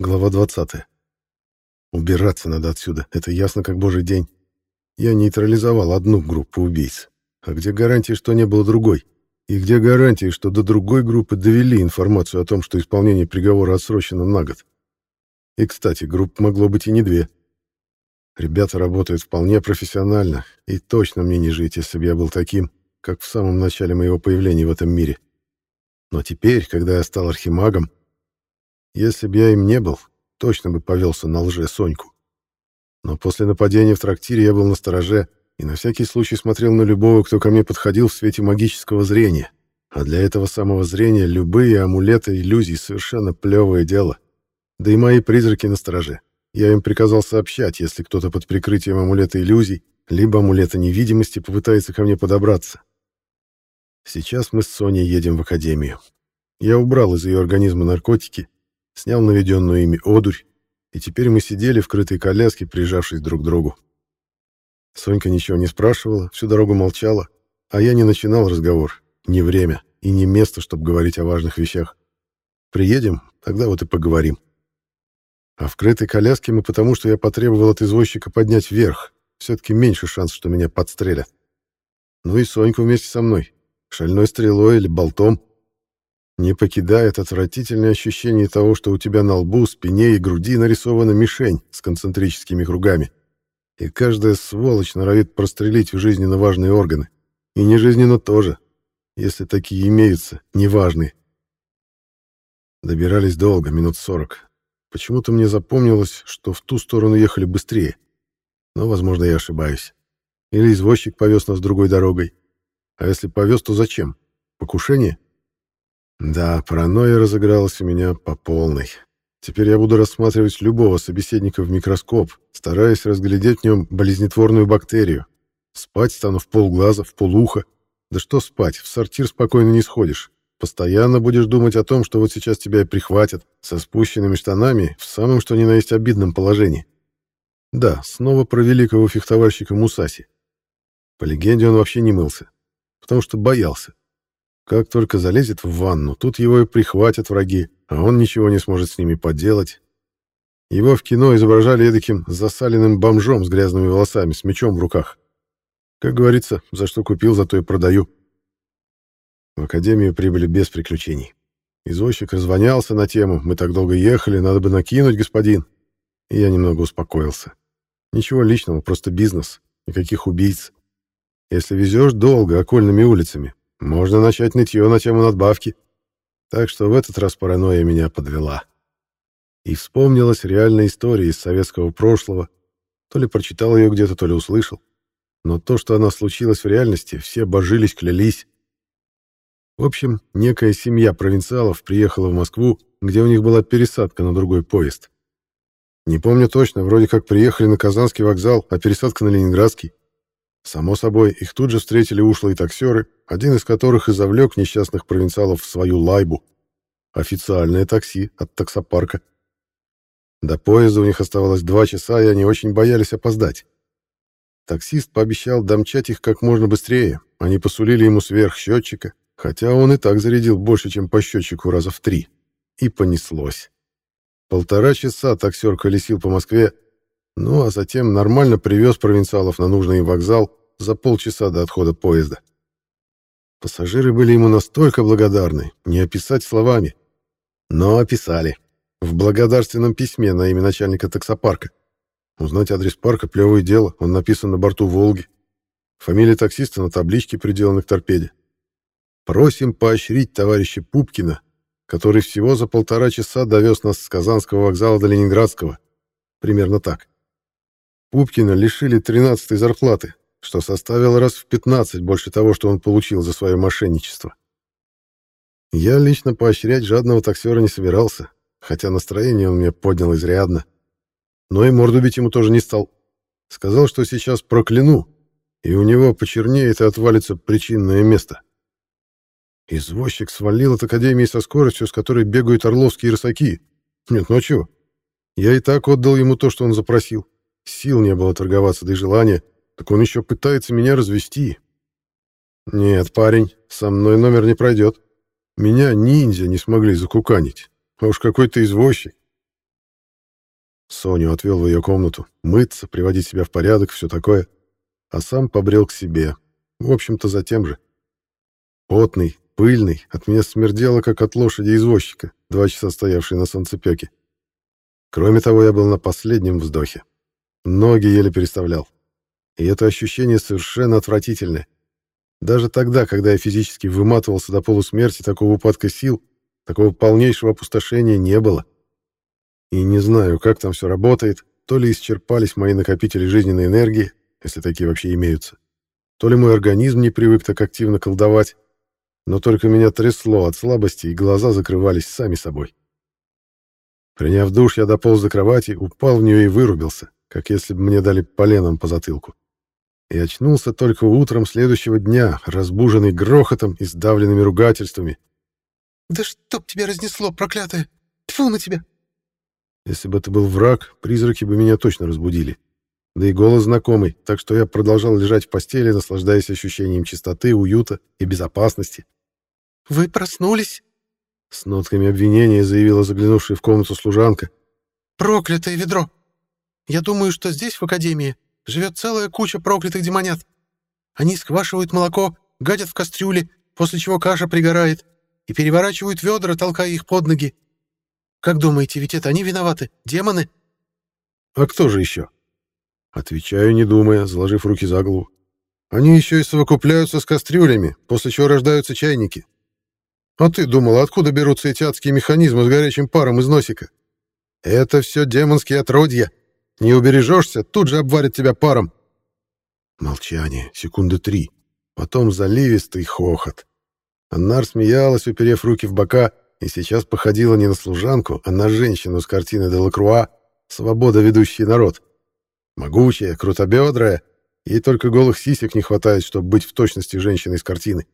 Глава 20. Убираться надо отсюда, это ясно как божий день. Я нейтрализовал одну группу убийц. А где гарантии, что не было другой? И где гарантии, что до другой группы довели информацию о том, что исполнение приговора отсрочено на год? И, кстати, групп могло быть и не две. Ребята работают вполне профессионально, и точно мне не жить, если бы я был таким, как в самом начале моего появления в этом мире. Но теперь, когда я стал архимагом, если бы я им не был, точно бы повелся на лже Соньку. Но после нападения в трактире я был на стороже и на всякий случай смотрел на любого, кто ко мне подходил в свете магического зрения. А для этого самого зрения любые амулеты иллюзий совершенно плевое дело. Да и мои призраки на стороже. Я им приказал сообщать, если кто-то под прикрытием амулета иллюзий либо амулета невидимости попытается ко мне подобраться. Сейчас мы с Соней едем в академию. Я убрал из ее организма наркотики снял наведенную ими одурь, и теперь мы сидели в крытой коляске, прижавшись друг к другу. Сонька ничего не спрашивала, всю дорогу молчала, а я не начинал разговор. Не время и не место, чтобы говорить о важных вещах. Приедем, тогда вот и поговорим. А в крытой коляске мы потому, что я потребовал от извозчика поднять вверх. Все-таки меньше шанс, что меня подстрелят. Ну и Соньку вместе со мной. Шальной стрелой или болтом. Не покидает отвратительное ощущение того, что у тебя на лбу, спине и груди нарисована мишень с концентрическими кругами. И каждая сволочь норовит прострелить в жизненно важные органы. И нежизненно тоже, если такие имеются, неважные. Добирались долго, минут сорок. Почему-то мне запомнилось, что в ту сторону ехали быстрее. Но, возможно, я ошибаюсь. Или извозчик повез нас другой дорогой. А если повез, то зачем? Покушение? Да, паранойя разыгралась у меня по полной. Теперь я буду рассматривать любого собеседника в микроскоп, стараясь разглядеть в нем болезнетворную бактерию. Спать стану в полглаза, в полуха. Да что спать, в сортир спокойно не сходишь. Постоянно будешь думать о том, что вот сейчас тебя и прихватят, со спущенными штанами, в самом что ни на есть обидном положении. Да, снова про великого фехтовальщика Мусаси. По легенде, он вообще не мылся, потому что боялся. Как только залезет в ванну, тут его и прихватят враги, а он ничего не сможет с ними поделать. Его в кино изображали таким засаленным бомжом с грязными волосами, с мечом в руках. Как говорится, за что купил, за то и продаю. В академию прибыли без приключений. Извозчик развонялся на тему «Мы так долго ехали, надо бы накинуть, господин». И я немного успокоился. Ничего личного, просто бизнес. Никаких убийц. Если везешь долго окольными улицами, можно начать нытье на тему надбавки. Так что в этот раз паранойя меня подвела. И вспомнилась реальная история из советского прошлого. То ли прочитал ее где-то, то ли услышал. Но то, что она случилась в реальности, все божились, клялись. В общем, некая семья провинциалов приехала в Москву, где у них была пересадка на другой поезд. Не помню точно, вроде как приехали на Казанский вокзал, а пересадка на Ленинградский. Само собой, их тут же встретили ушлые таксеры, один из которых и завлек несчастных провинциалов в свою лайбу. Официальное такси от таксопарка. До поезда у них оставалось два часа, и они очень боялись опоздать. Таксист пообещал домчать их как можно быстрее. Они посулили ему сверх счетчика, хотя он и так зарядил больше, чем по счетчику раза в три. И понеслось. Полтора часа таксер колесил по Москве, ну, а затем нормально привез провинциалов на нужный вокзал за полчаса до отхода поезда. Пассажиры были ему настолько благодарны, не описать словами. Но описали. В благодарственном письме на имя начальника таксопарка. Узнать адрес парка — плевое дело, он написан на борту «Волги». Фамилия таксиста на табличке, приделанной к торпеде. Просим поощрить товарища Пупкина, который всего за полтора часа довез нас с Казанского вокзала до Ленинградского. Примерно так. Пупкина лишили 13-й зарплаты, что составило раз в 15 больше того, что он получил за свое мошенничество. Я лично поощрять жадного таксера не собирался, хотя настроение он мне поднял изрядно. Но и морду бить ему тоже не стал. Сказал, что сейчас прокляну, и у него почернеет и отвалится причинное место. Извозчик свалил от академии со скоростью, с которой бегают орловские рысаки. Нет, ну а чего? Я и так отдал ему то, что он запросил. Сил не было торговаться, да и желания. Так он еще пытается меня развести. Нет, парень, со мной номер не пройдет. Меня ниндзя не смогли закуканить. А уж какой-то извозчик. Соню отвел в ее комнату, мыться, приводить себя в порядок, все такое, а сам побрел к себе, в общем-то, за тем же. Потный, пыльный, от меня смердело, как от лошади извозчика, два часа стоявшей на солнцепеке. Кроме того, я был на последнем вздохе. Ноги еле переставлял. И это ощущение совершенно отвратительное. Даже тогда, когда я физически выматывался до полусмерти, такого упадка сил, такого полнейшего опустошения не было. И не знаю, как там все работает, то ли исчерпались мои накопители жизненной энергии, если такие вообще имеются, то ли мой организм не привык так активно колдовать, но только меня трясло от слабости, и глаза закрывались сами собой. Приняв душ, я дополз до кровати, упал в нее и вырубился, как если бы мне дали поленом по затылку и очнулся только утром следующего дня, разбуженный грохотом и сдавленными ругательствами. «Да чтоб тебя разнесло, проклятое! Тьфу на тебя!» Если бы это был враг, призраки бы меня точно разбудили. Да и голос знакомый, так что я продолжал лежать в постели, наслаждаясь ощущением чистоты, уюта и безопасности. «Вы проснулись?» С нотками обвинения заявила заглянувшая в комнату служанка. «Проклятое ведро! Я думаю, что здесь, в Академии, живет целая куча проклятых демонят. Они сквашивают молоко, гадят в кастрюле, после чего каша пригорает, и переворачивают ведра, толкая их под ноги. Как думаете, ведь это они виноваты? Демоны? А кто же еще? Отвечаю, не думая, заложив руки за голову. Они еще и совокупляются с кастрюлями, после чего рождаются чайники. А ты думал, откуда берутся эти адские механизмы с горячим паром из носика? Это все демонские отродья. Не убережешься, тут же обварят тебя паром. Молчание, секунды три. Потом заливистый хохот. Аннар смеялась, уперев руки в бока, и сейчас походила не на служанку, а на женщину с картины Делакруа «Свобода, ведущий народ». Могучая, крутобедрая, ей только голых сисек не хватает, чтобы быть в точности женщиной из картины.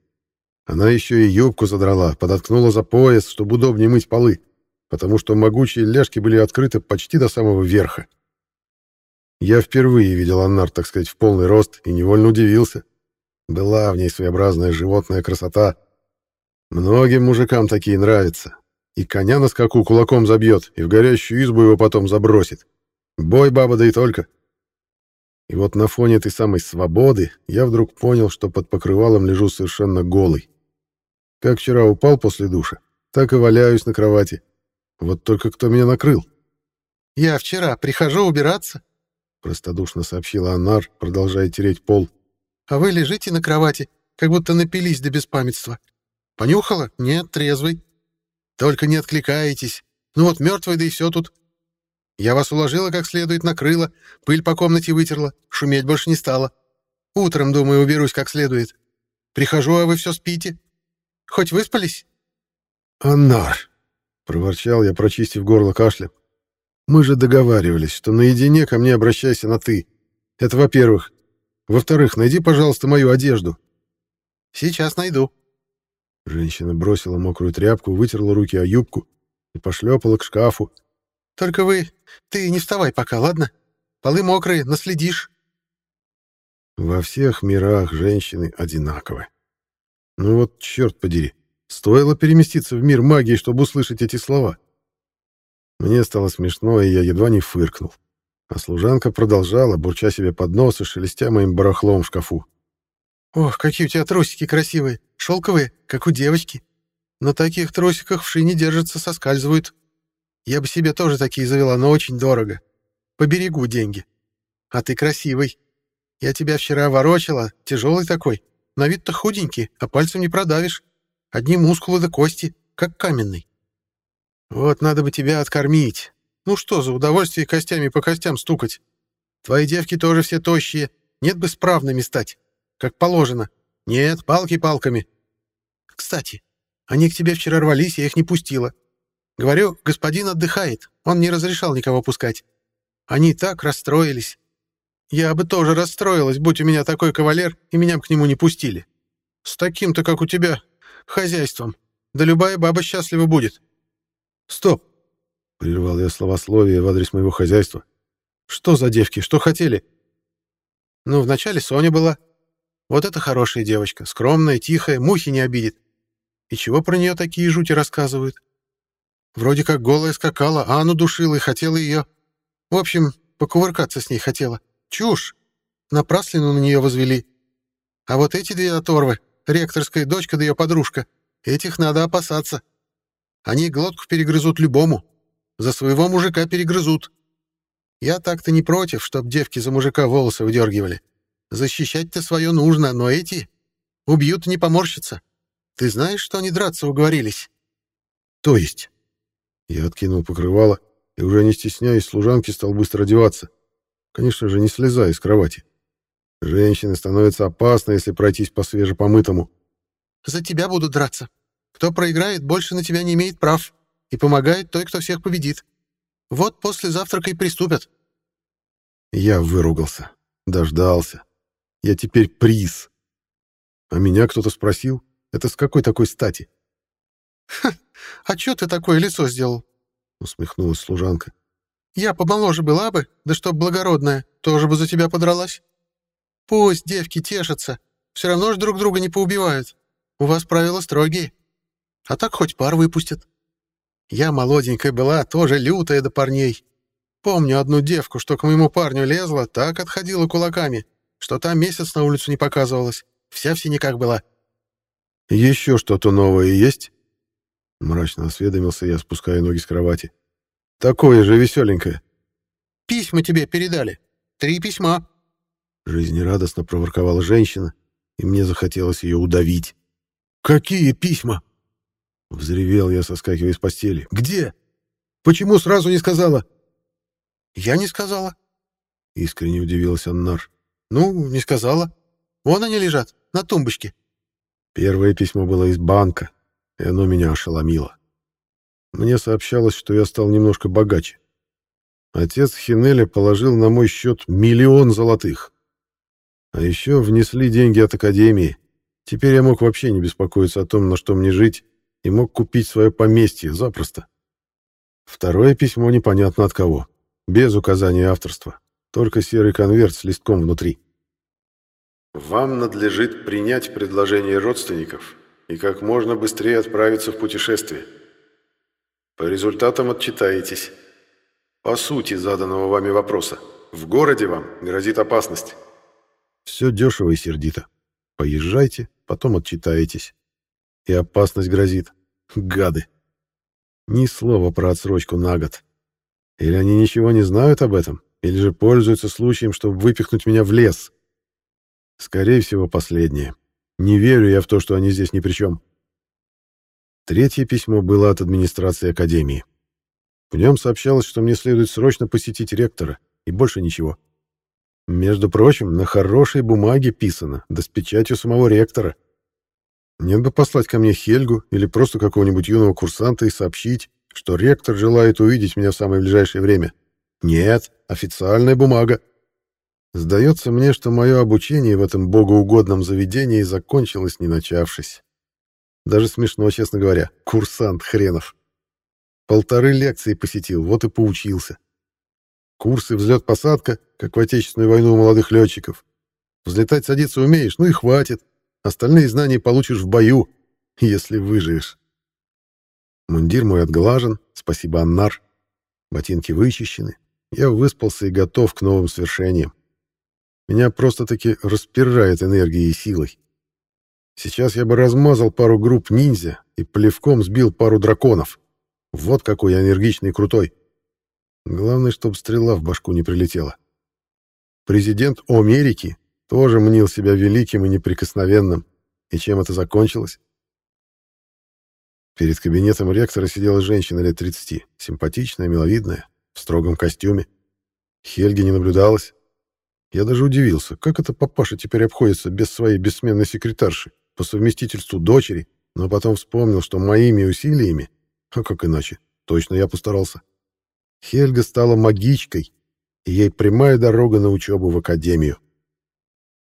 Она еще и юбку задрала, подоткнула за пояс, чтобы удобнее мыть полы, потому что могучие ляжки были открыты почти до самого верха. Я впервые видел Аннар, так сказать, в полный рост и невольно удивился. Была в ней своеобразная животная красота. Многим мужикам такие нравятся. И коня на скаку кулаком забьет, и в горящую избу его потом забросит. Бой, баба, да и только. И вот на фоне этой самой свободы я вдруг понял, что под покрывалом лежу совершенно голый. Как вчера упал после душа, так и валяюсь на кровати. Вот только кто меня накрыл? «Я вчера прихожу убираться, простодушно сообщила Анар, продолжая тереть пол. А вы лежите на кровати, как будто напились до беспамятства. Понюхала? Нет, трезвый. Только не откликаетесь. Ну вот мертвый, да и все тут. Я вас уложила как следует, накрыла, пыль по комнате вытерла, шуметь больше не стала. Утром, думаю, уберусь как следует. Прихожу, а вы все спите. Хоть выспались? «Аннар!» — проворчал я, прочистив горло кашлем. Мы же договаривались, что наедине ко мне обращайся на «ты». Это во-первых. Во-вторых, найди, пожалуйста, мою одежду. Сейчас найду. Женщина бросила мокрую тряпку, вытерла руки о юбку и пошлепала к шкафу. Только вы... Ты не вставай пока, ладно? Полы мокрые, наследишь. Во всех мирах женщины одинаковы. Ну вот, черт подери, стоило переместиться в мир магии, чтобы услышать эти слова. Мне стало смешно, и я едва не фыркнул. А служанка продолжала, бурча себе под нос и шелестя моим барахлом в шкафу. «Ох, какие у тебя трусики красивые, шелковые, как у девочки. На таких трусиках вши не держатся, соскальзывают. Я бы себе тоже такие завела, но очень дорого. Поберегу деньги. А ты красивый. Я тебя вчера ворочала, тяжелый такой. На вид-то худенький, а пальцем не продавишь. Одни мускулы да кости, как каменный. Вот надо бы тебя откормить. Ну что за удовольствие костями по костям стукать? Твои девки тоже все тощие. Нет бы справными стать. Как положено. Нет, палки палками. Кстати, они к тебе вчера рвались, я их не пустила. Говорю, господин отдыхает. Он не разрешал никого пускать. Они так расстроились. Я бы тоже расстроилась, будь у меня такой кавалер, и меня к нему не пустили. С таким-то, как у тебя, хозяйством. Да любая баба счастлива будет. «Стоп!» — прервал я словословие в адрес моего хозяйства. «Что за девки? Что хотели?» «Ну, вначале Соня была. Вот это хорошая девочка, скромная, тихая, мухи не обидит. И чего про нее такие жути рассказывают? Вроде как голая скакала, а Анну душила и хотела ее. В общем, покувыркаться с ней хотела. Чушь. Напраслину на нее возвели. А вот эти две оторвы, ректорская дочка да ее подружка, этих надо опасаться. Они глотку перегрызут любому. За своего мужика перегрызут. Я так-то не против, чтоб девки за мужика волосы выдергивали. Защищать-то свое нужно, но эти убьют не поморщатся. Ты знаешь, что они драться уговорились? То есть? Я откинул покрывало и, уже не стесняясь, служанки стал быстро одеваться. Конечно же, не слезая с кровати. Женщины становятся опасны, если пройтись по свежепомытому. За тебя будут драться. Кто проиграет, больше на тебя не имеет прав. И помогает той, кто всех победит. Вот после завтрака и приступят. Я выругался. Дождался. Я теперь приз. А меня кто-то спросил, это с какой такой стати? «Ха, а чё ты такое лицо сделал?» — усмехнулась служанка. «Я помоложе была бы, да чтоб благородная, тоже бы за тебя подралась. Пусть девки тешатся, все равно ж друг друга не поубивают. У вас правила строгие. А так хоть пар выпустят. Я молоденькая была, тоже лютая до парней. Помню одну девку, что к моему парню лезла, так отходила кулаками, что та месяц на улицу не показывалась. Вся в синяках была. «Еще что-то новое есть?» Мрачно осведомился я, спуская ноги с кровати. «Такое же веселенькое». «Письма тебе передали. Три письма». Жизнерадостно проворковала женщина, и мне захотелось ее удавить. «Какие письма?» Взревел я, соскакивая с постели. «Где? Почему сразу не сказала?» «Я не сказала», — искренне удивился Аннар. «Ну, не сказала. Вон они лежат, на тумбочке». Первое письмо было из банка, и оно меня ошеломило. Мне сообщалось, что я стал немножко богаче. Отец Хинеля положил на мой счет миллион золотых. А еще внесли деньги от Академии. Теперь я мог вообще не беспокоиться о том, на что мне жить, и мог купить свое поместье запросто. Второе письмо непонятно от кого, без указания авторства, только серый конверт с листком внутри. Вам надлежит принять предложение родственников и как можно быстрее отправиться в путешествие. По результатам отчитаетесь. По сути заданного вами вопроса. В городе вам грозит опасность. Все дешево и сердито. Поезжайте, потом отчитаетесь. И опасность грозит. Гады. Ни слова про отсрочку на год. Или они ничего не знают об этом, или же пользуются случаем, чтобы выпихнуть меня в лес. Скорее всего, последнее. Не верю я в то, что они здесь ни при чем. Третье письмо было от администрации Академии. В нем сообщалось, что мне следует срочно посетить ректора, и больше ничего. Между прочим, на хорошей бумаге писано, да с печатью самого ректора. Нет бы послать ко мне Хельгу или просто какого-нибудь юного курсанта и сообщить, что ректор желает увидеть меня в самое ближайшее время. Нет, официальная бумага. Сдается мне, что мое обучение в этом богоугодном заведении закончилось, не начавшись. Даже смешно, честно говоря. Курсант хренов. Полторы лекции посетил, вот и поучился. Курсы взлет-посадка, как в Отечественную войну у молодых летчиков. Взлетать садиться умеешь, ну и хватит. Остальные знания получишь в бою, если выживешь. Мундир мой отглажен, спасибо, Аннар. Ботинки вычищены. Я выспался и готов к новым свершениям. Меня просто-таки распирает энергией и силой. Сейчас я бы размазал пару групп ниндзя и плевком сбил пару драконов. Вот какой я энергичный и крутой. Главное, чтобы стрела в башку не прилетела. Президент Америки тоже мнил себя великим и неприкосновенным. И чем это закончилось? Перед кабинетом ректора сидела женщина лет 30, симпатичная, миловидная, в строгом костюме. Хельги не наблюдалось, я даже удивился, как это папаша теперь обходится без своей бессменной секретарши, по совместительству дочери, но потом вспомнил, что моими усилиями, а как иначе, точно я постарался. Хельга стала магичкой, и ей прямая дорога на учебу в академию.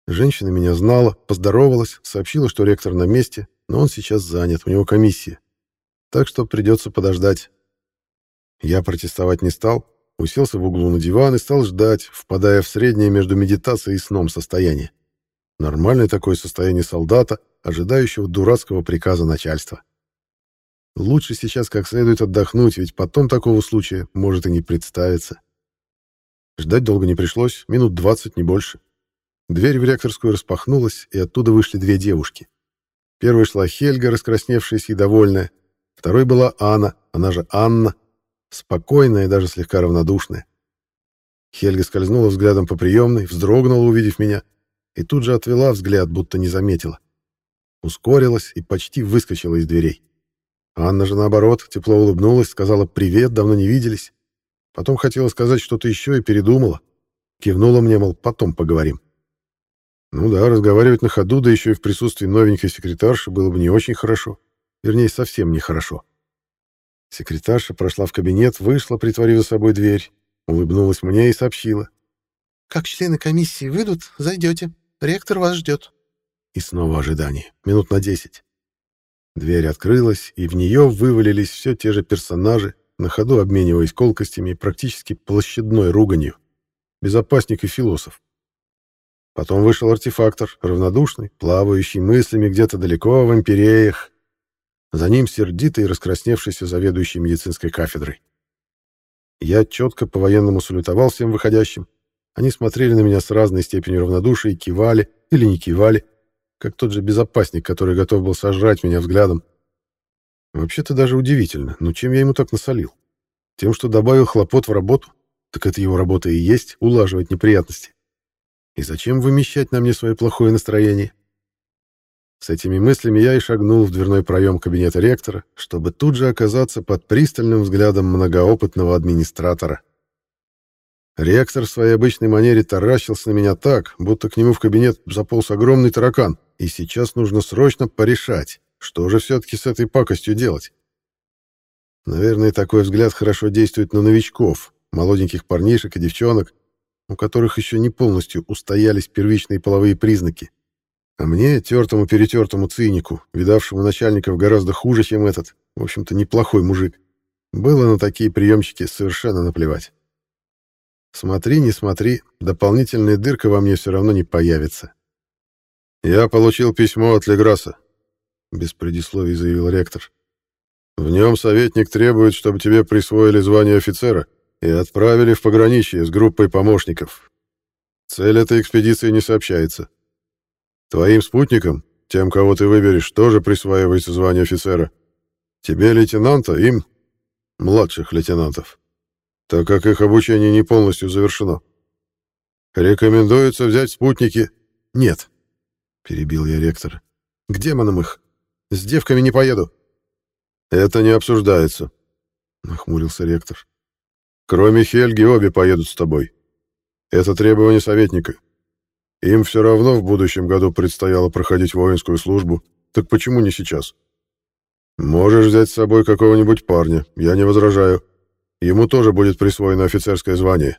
Женщина меня знала, поздоровалась, сообщила, что ректор на месте, но он сейчас занят, у него комиссия. Так что придется подождать. Я протестовать не стал, уселся в углу на диван и стал ждать, впадая в среднее между медитацией и сном состояние. Нормальное такое состояние солдата, ожидающего дурацкого приказа начальства. Лучше сейчас как следует отдохнуть, ведь потом такого случая может и не представиться. Ждать долго не пришлось, минут двадцать, не больше. Дверь в ректорскую распахнулась, и оттуда вышли две девушки. Первой шла Хельга, раскрасневшаяся и довольная. Второй была Анна, она же Анна, спокойная и даже слегка равнодушная. Хельга скользнула взглядом по приемной, вздрогнула, увидев меня, и тут же отвела взгляд, будто не заметила. Ускорилась и почти выскочила из дверей. Анна же, наоборот, тепло улыбнулась, сказала «Привет, давно не виделись». Потом хотела сказать что-то еще и передумала. Кивнула мне, мол, потом поговорим. Ну да, разговаривать на ходу, да еще и в присутствии новенькой секретарши было бы не очень хорошо. Вернее, совсем нехорошо. Секретарша прошла в кабинет, вышла, притворив за собой дверь, улыбнулась мне и сообщила. «Как члены комиссии выйдут, зайдете. Ректор вас ждет». И снова ожидание. Минут на десять. Дверь открылась, и в нее вывалились все те же персонажи, на ходу обмениваясь колкостями и практически площадной руганью. Безопасник и философ. Потом вышел артефактор, равнодушный, плавающий мыслями где-то далеко в империях. За ним сердитый и раскрасневшийся заведующий медицинской кафедрой. Я четко по-военному салютовал всем выходящим. Они смотрели на меня с разной степенью равнодушия и кивали или не кивали, как тот же безопасник, который готов был сожрать меня взглядом. Вообще-то даже удивительно, но чем я ему так насолил? Тем, что добавил хлопот в работу? Так это его работа и есть — улаживать неприятности. И зачем вымещать на мне свое плохое настроение? С этими мыслями я и шагнул в дверной проем кабинета ректора, чтобы тут же оказаться под пристальным взглядом многоопытного администратора. Ректор в своей обычной манере таращился на меня так, будто к нему в кабинет заполз огромный таракан, и сейчас нужно срочно порешать, что же все-таки с этой пакостью делать. Наверное, такой взгляд хорошо действует на новичков, молоденьких парнишек и девчонок, у которых еще не полностью устоялись первичные половые признаки. А мне, тертому-перетертому цинику, видавшему начальников гораздо хуже, чем этот, в общем-то, неплохой мужик, было на такие приемчики совершенно наплевать. Смотри, не смотри, дополнительная дырка во мне все равно не появится. «Я получил письмо от Леграса», — без предисловий заявил ректор. «В нем советник требует, чтобы тебе присвоили звание офицера и отправили в пограничье с группой помощников. Цель этой экспедиции не сообщается. Твоим спутникам, тем, кого ты выберешь, тоже присваивается звание офицера. Тебе лейтенанта, им младших лейтенантов, так как их обучение не полностью завершено. Рекомендуется взять спутники. Нет, перебил я ректора. К демонам их. С девками не поеду. Это не обсуждается, нахмурился ректор. Кроме Хельги, обе поедут с тобой. Это требование советника. Им все равно в будущем году предстояло проходить воинскую службу, так почему не сейчас? Можешь взять с собой какого-нибудь парня, я не возражаю. Ему тоже будет присвоено офицерское звание.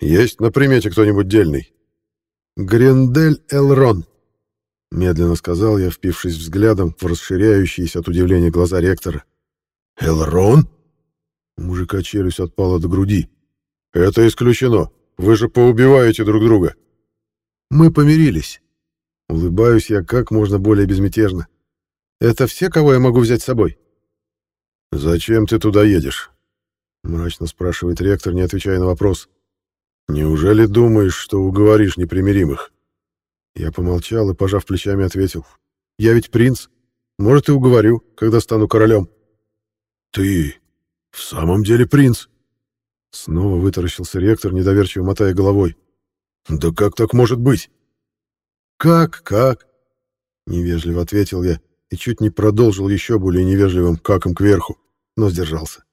Есть на примете кто-нибудь дельный? Грендель Элрон, медленно сказал я, впившись взглядом в расширяющиеся от удивления глаза ректора. Элрон? У мужика челюсть отпала до груди. Это исключено. Вы же поубиваете друг друга. Мы помирились. Улыбаюсь я как можно более безмятежно. Это все, кого я могу взять с собой? Зачем ты туда едешь? Мрачно спрашивает ректор, не отвечая на вопрос. Неужели думаешь, что уговоришь непримиримых? Я помолчал и, пожав плечами, ответил. Я ведь принц. Может, и уговорю, когда стану королем. Ты в самом деле принц? Снова вытаращился ректор, недоверчиво мотая головой. «Да как так может быть?» «Как, как?» Невежливо ответил я и чуть не продолжил еще более невежливым каком кверху, но сдержался.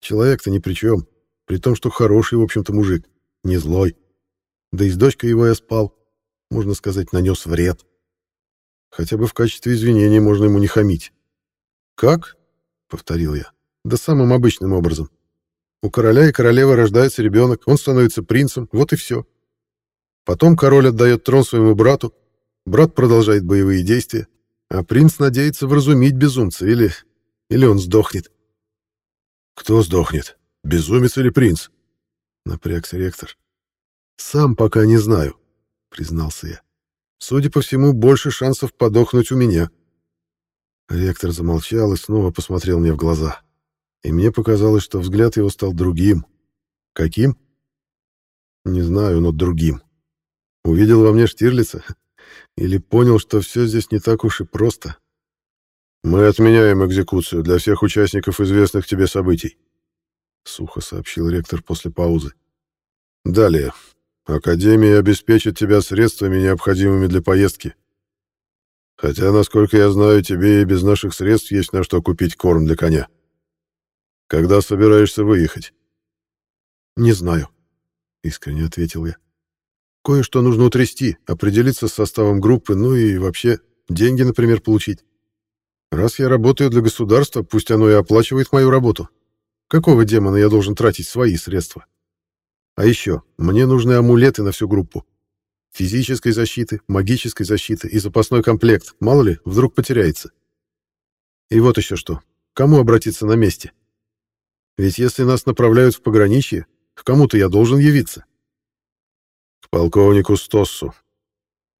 Человек-то ни при чем, при том, что хороший, в общем-то, мужик, не злой. Да и с дочкой его я спал, можно сказать, нанес вред. Хотя бы в качестве извинения можно ему не хамить. «Как?» — повторил я. «Да самым обычным образом. У короля и королевы рождается ребенок, он становится принцем, вот и все. Потом король отдает трон своему брату, брат продолжает боевые действия, а принц надеется вразумить безумца, или... или он сдохнет. «Кто сдохнет? Безумец или принц?» — напрягся ректор. «Сам пока не знаю», — признался я. «Судя по всему, больше шансов подохнуть у меня». Ректор замолчал и снова посмотрел мне в глаза. И мне показалось, что взгляд его стал другим. Каким? Не знаю, но другим. Увидел во мне Штирлица? Или понял, что все здесь не так уж и просто? «Мы отменяем экзекуцию для всех участников известных тебе событий», — сухо сообщил ректор после паузы. «Далее. Академия обеспечит тебя средствами, необходимыми для поездки. Хотя, насколько я знаю, тебе и без наших средств есть на что купить корм для коня. Когда собираешься выехать?» «Не знаю», — искренне ответил я. «Кое-что нужно утрясти, определиться с составом группы, ну и вообще деньги, например, получить. Раз я работаю для государства, пусть оно и оплачивает мою работу. Какого демона я должен тратить свои средства? А еще, мне нужны амулеты на всю группу. Физической защиты, магической защиты и запасной комплект. Мало ли, вдруг потеряется. И вот еще что. Кому обратиться на месте? Ведь если нас направляют в пограничье, к кому-то я должен явиться. К полковнику Стоссу.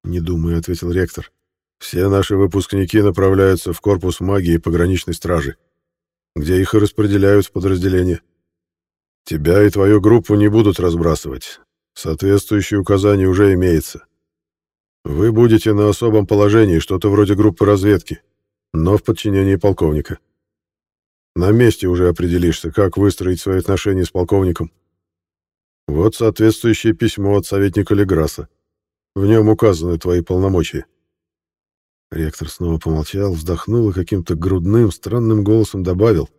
Не думаю, ответил ректор. Все наши выпускники направляются в корпус магии и пограничной стражи, где их и распределяют в подразделения. Тебя и твою группу не будут разбрасывать. Соответствующие указания уже имеется. Вы будете на особом положении, что-то вроде группы разведки, но в подчинении полковника. На месте уже определишься, как выстроить свои отношения с полковником. Вот соответствующее письмо от советника Леграса. В нем указаны твои полномочия. Ректор снова помолчал, вздохнул и каким-то грудным, странным голосом добавил.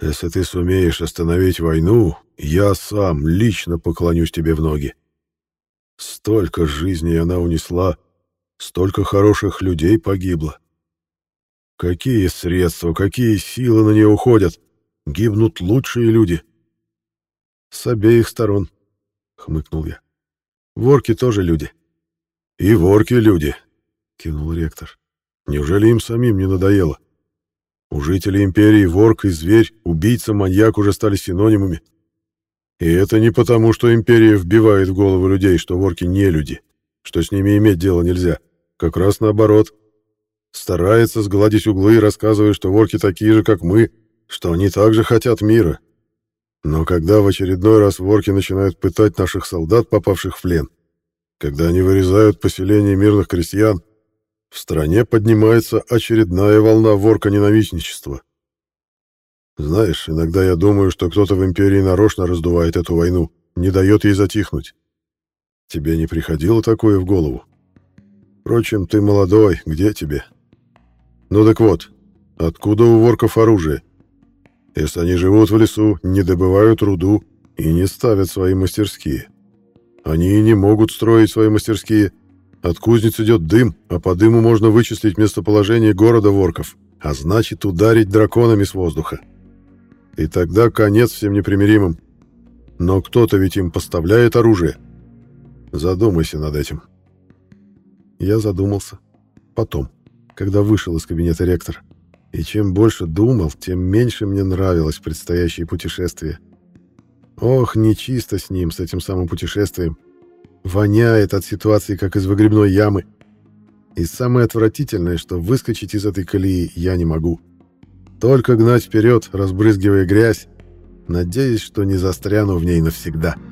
«Если ты сумеешь остановить войну, я сам лично поклонюсь тебе в ноги. Столько жизней она унесла, столько хороших людей погибло. Какие средства, какие силы на нее уходят? Гибнут лучшие люди». «С обеих сторон», — хмыкнул я. «Ворки тоже люди». «И ворки люди», кивнул ректор. Неужели им самим не надоело? У жителей империи ворк и зверь, убийца, маньяк уже стали синонимами. И это не потому, что империя вбивает в голову людей, что ворки не люди, что с ними иметь дело нельзя. Как раз наоборот. Старается сгладить углы, рассказывая, что ворки такие же, как мы, что они также хотят мира. Но когда в очередной раз ворки начинают пытать наших солдат, попавших в плен, когда они вырезают поселения мирных крестьян, в стране поднимается очередная волна ворка-ненавистничества. Знаешь, иногда я думаю, что кто-то в империи нарочно раздувает эту войну, не дает ей затихнуть. Тебе не приходило такое в голову? Впрочем, ты молодой, где тебе? Ну так вот, откуда у ворков оружие? Если они живут в лесу, не добывают руду и не ставят свои мастерские. Они и не могут строить свои мастерские, от кузниц идет дым, а по дыму можно вычислить местоположение города Ворков, а значит ударить драконами с воздуха. И тогда конец всем непримиримым. Но кто-то ведь им поставляет оружие. Задумайся над этим. Я задумался. Потом, когда вышел из кабинета ректора. И чем больше думал, тем меньше мне нравилось предстоящее путешествие. Ох, нечисто с ним, с этим самым путешествием. Воняет от ситуации, как из выгребной ямы. И самое отвратительное, что выскочить из этой колеи я не могу. Только гнать вперед, разбрызгивая грязь, надеясь, что не застряну в ней навсегда. —